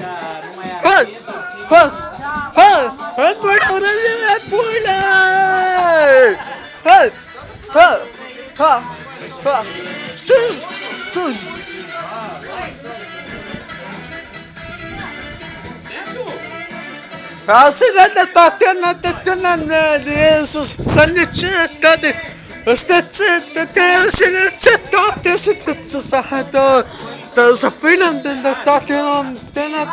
Ha! Ha! Ha! At wala na at wala! Ha! Ha! Ha! Ha! Sus! Sus! Aslında da tatlılar da tatlılar ne sen ne çıktı? Östetsi de tesini çıktı tesini çıktı sahada. Da sa film den da tatlılar den